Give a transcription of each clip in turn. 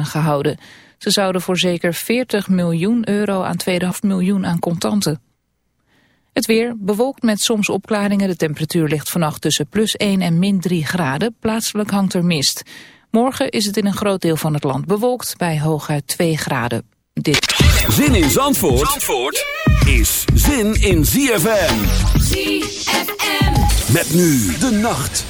aangehouden. Ze zouden voor zeker 40 miljoen euro aan tweede miljoen aan contanten. Het weer bewolkt met soms opklaringen. De temperatuur ligt vannacht tussen plus 1 en min 3 graden. Plaatselijk hangt er mist. Morgen is het in een groot deel van het land bewolkt bij hooguit 2 graden. Dit. Zin in Zandvoort, Zandvoort is zin in ZFM. ZFM. Met nu de nacht.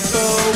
so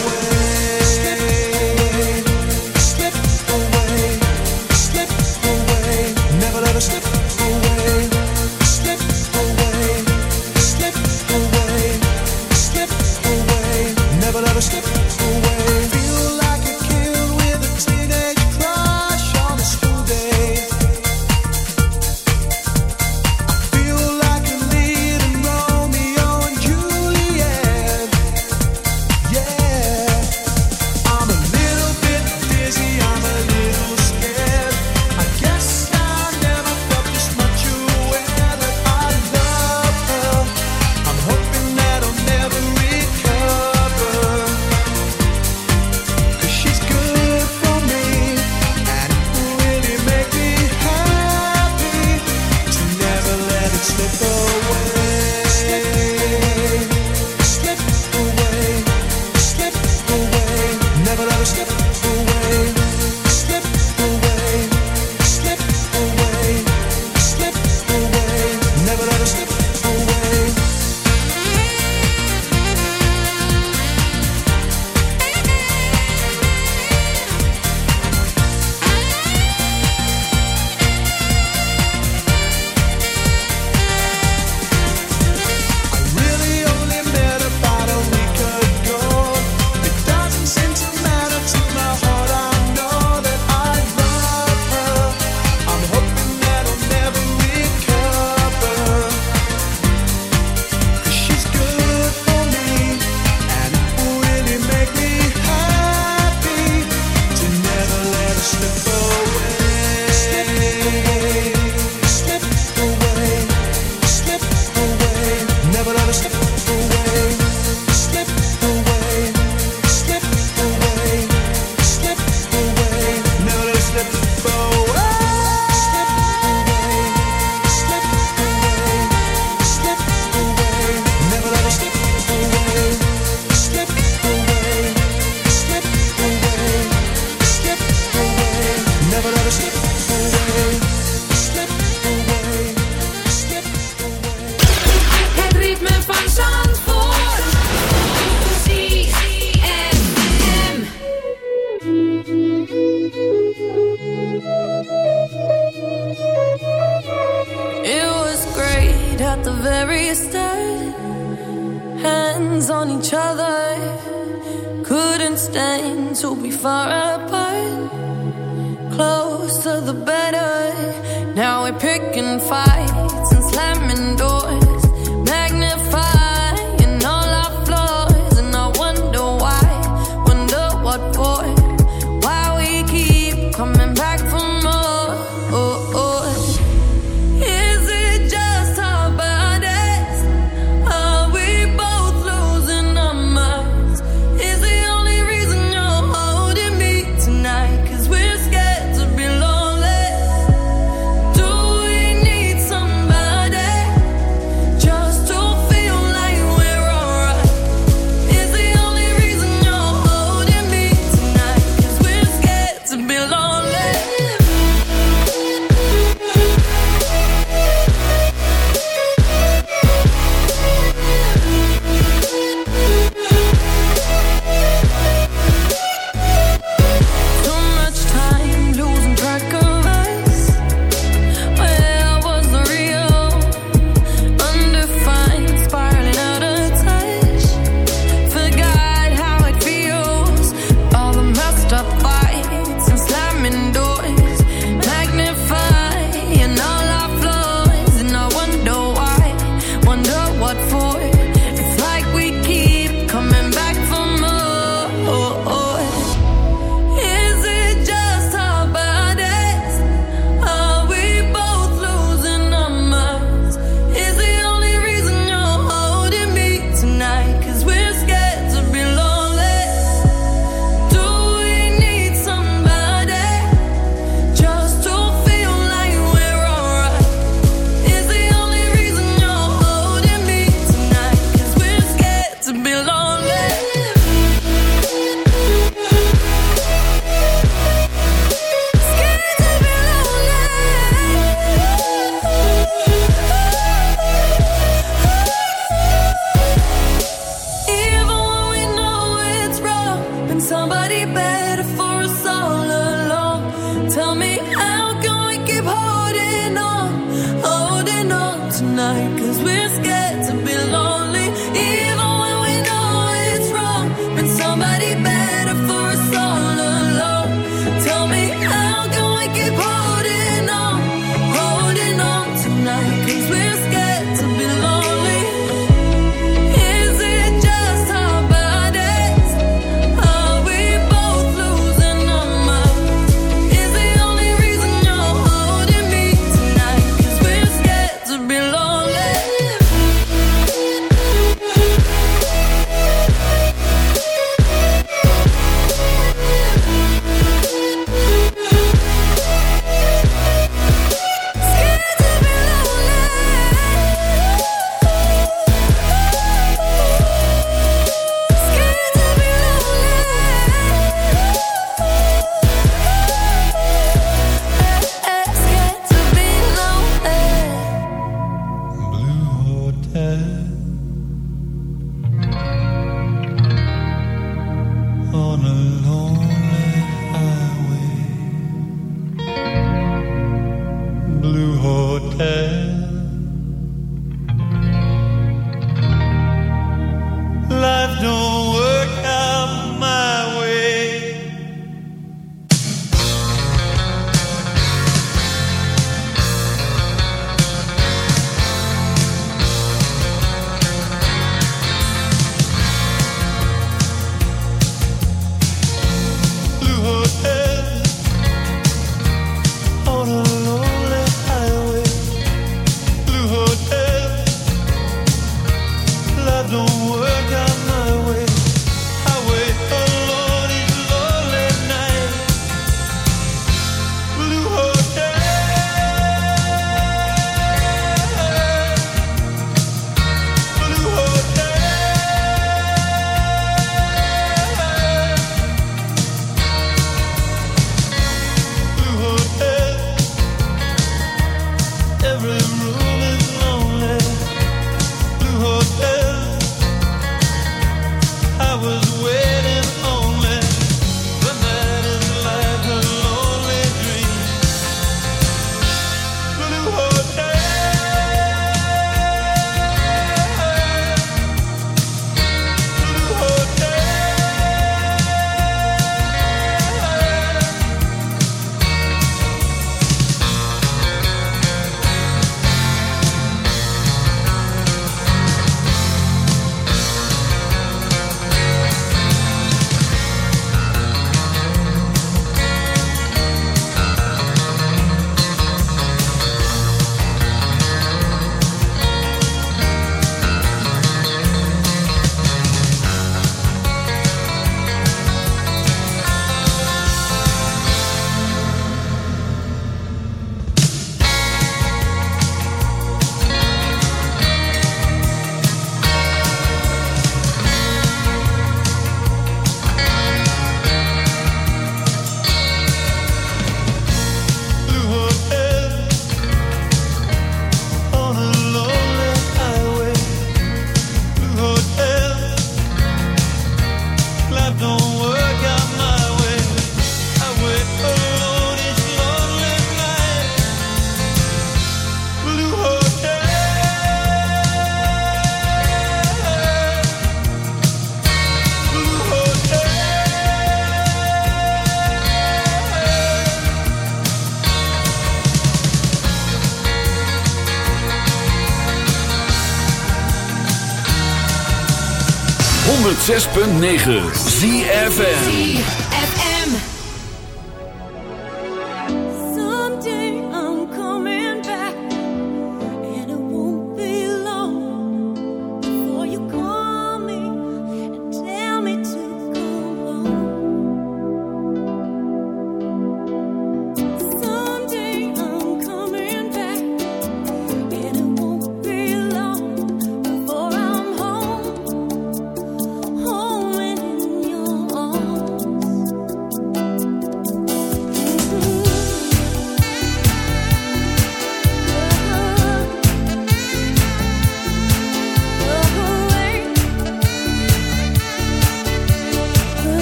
106.9 ZFN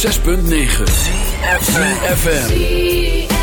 106.9 FM.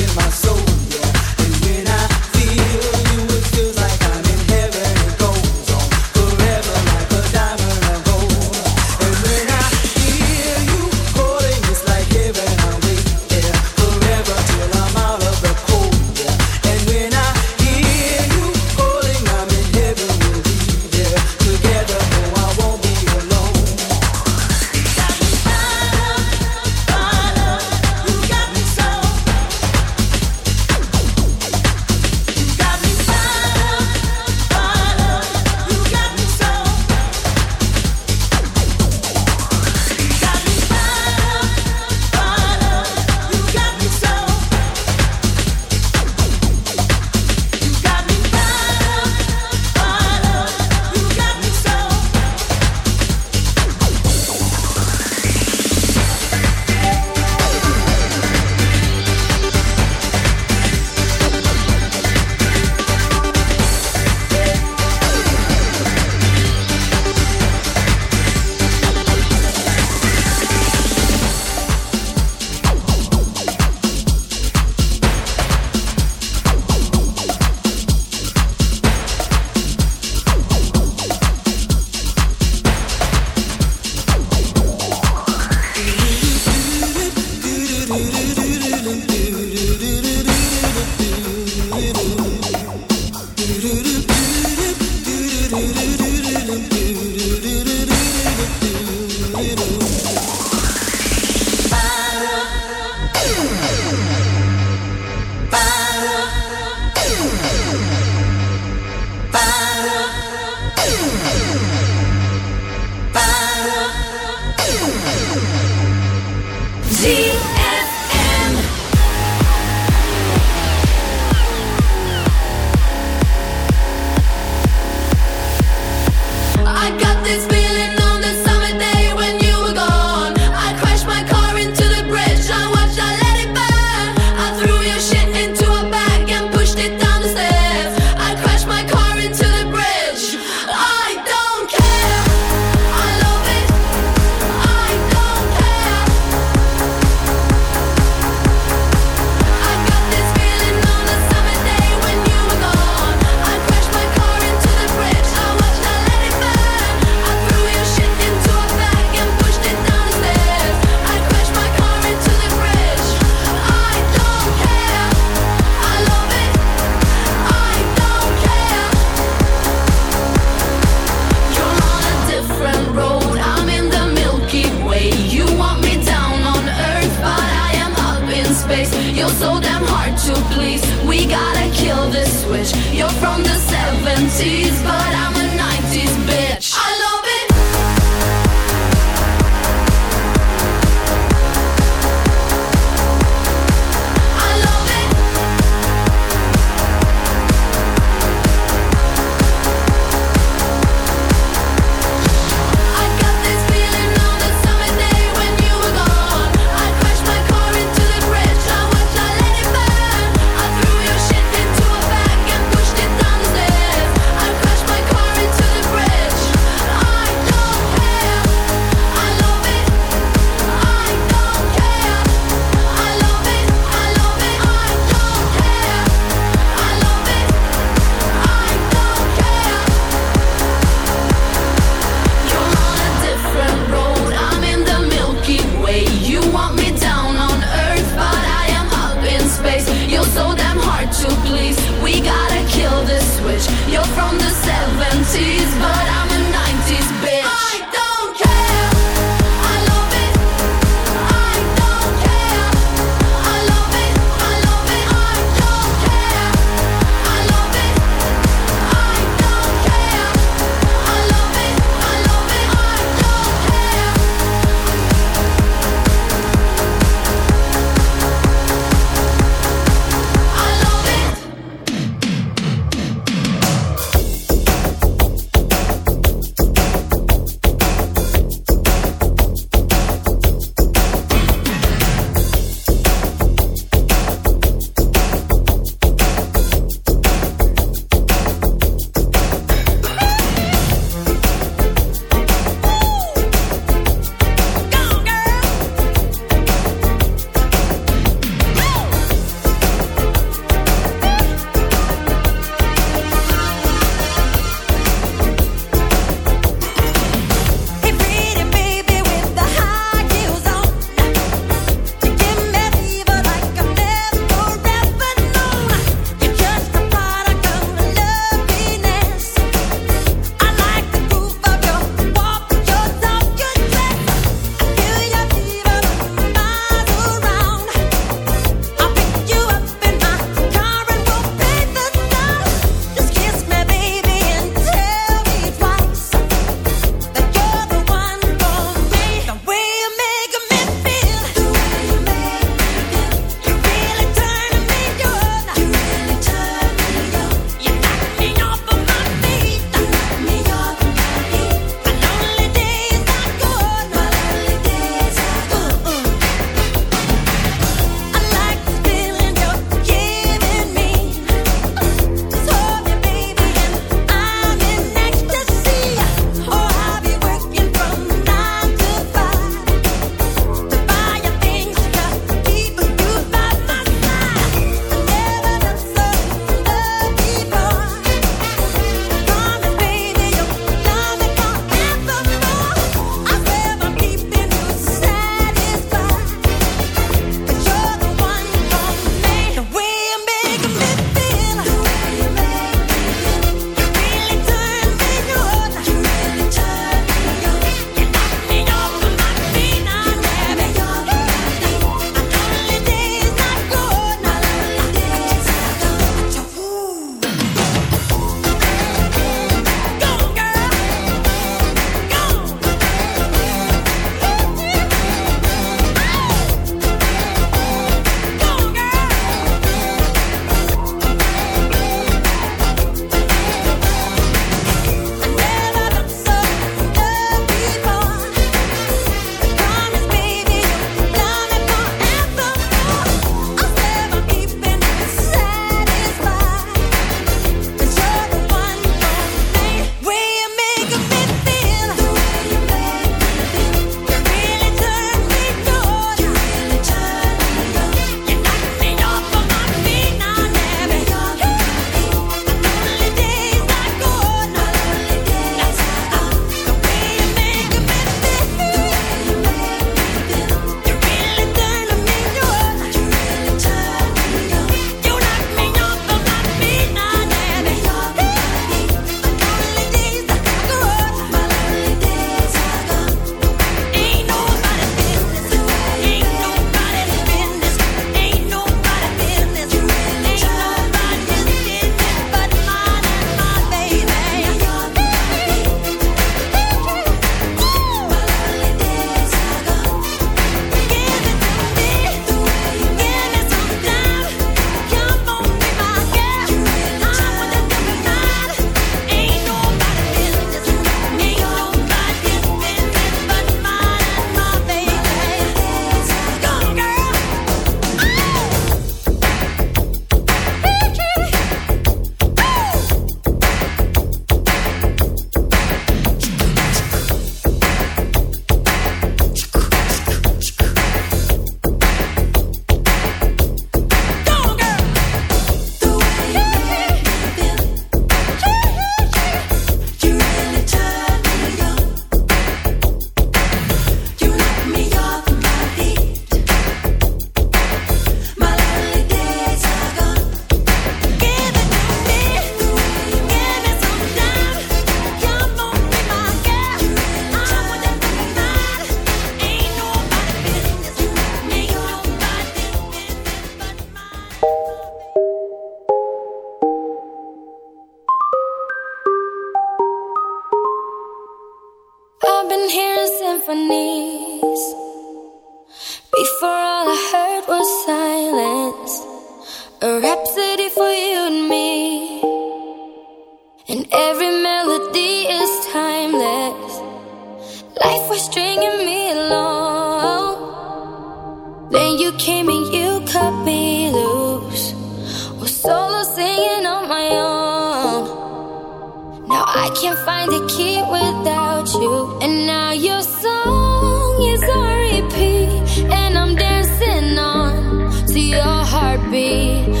Your heartbeat.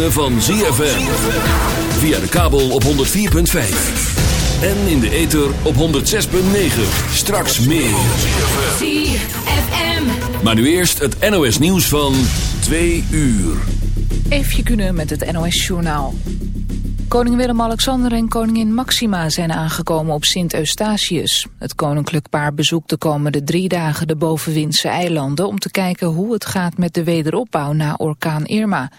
Ritme van ZFM. Via de kabel op 104.5. En in de ether op 106.9. Straks meer. ZFM. Maar nu eerst het NOS nieuws van 2 uur. Even kunnen met het NOS-journaal. Koning Willem-Alexander en koningin Maxima zijn aangekomen op Sint Eustatius. Het koninklijk paar bezoekt de komende drie dagen de bovenwindse eilanden... om te kijken hoe het gaat met de wederopbouw na orkaan Irma.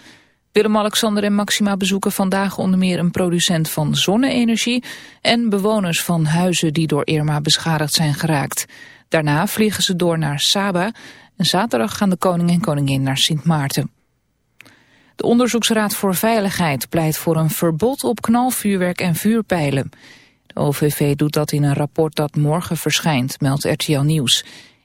Willem-Alexander en Maxima bezoeken vandaag onder meer een producent van zonne-energie... en bewoners van huizen die door Irma beschadigd zijn geraakt. Daarna vliegen ze door naar Saba en zaterdag gaan de koning en koningin naar Sint Maarten. De Onderzoeksraad voor Veiligheid pleit voor een verbod op knalvuurwerk en vuurpijlen. De OVV doet dat in een rapport dat morgen verschijnt, meldt RTL Nieuws.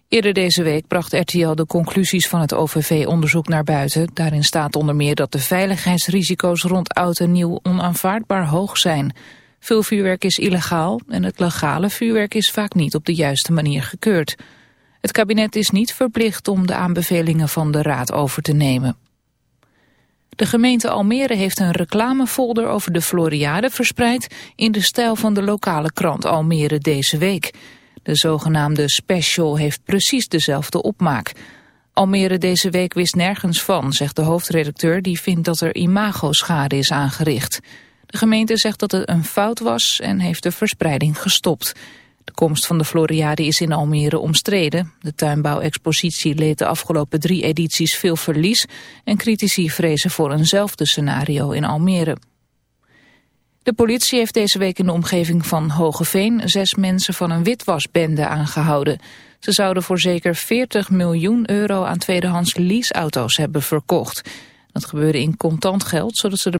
Eerder deze week bracht RTL de conclusies van het OVV-onderzoek naar buiten. Daarin staat onder meer dat de veiligheidsrisico's rond oud en nieuw onaanvaardbaar hoog zijn. Veel vuurwerk is illegaal en het legale vuurwerk is vaak niet op de juiste manier gekeurd. Het kabinet is niet verplicht om de aanbevelingen van de Raad over te nemen. De gemeente Almere heeft een reclamefolder over de Floriade verspreid in de stijl van de lokale krant Almere deze week. De zogenaamde special heeft precies dezelfde opmaak. Almere deze week wist nergens van, zegt de hoofdredacteur die vindt dat er imagoschade is aangericht. De gemeente zegt dat het een fout was en heeft de verspreiding gestopt. De komst van de Floriade is in Almere omstreden. De tuinbouwexpositie leed de afgelopen drie edities veel verlies... en critici vrezen voor eenzelfde scenario in Almere. De politie heeft deze week in de omgeving van Hogeveen... zes mensen van een witwasbende aangehouden. Ze zouden voor zeker 40 miljoen euro aan tweedehands leaseauto's hebben verkocht. Dat gebeurde in contant geld, zodat ze de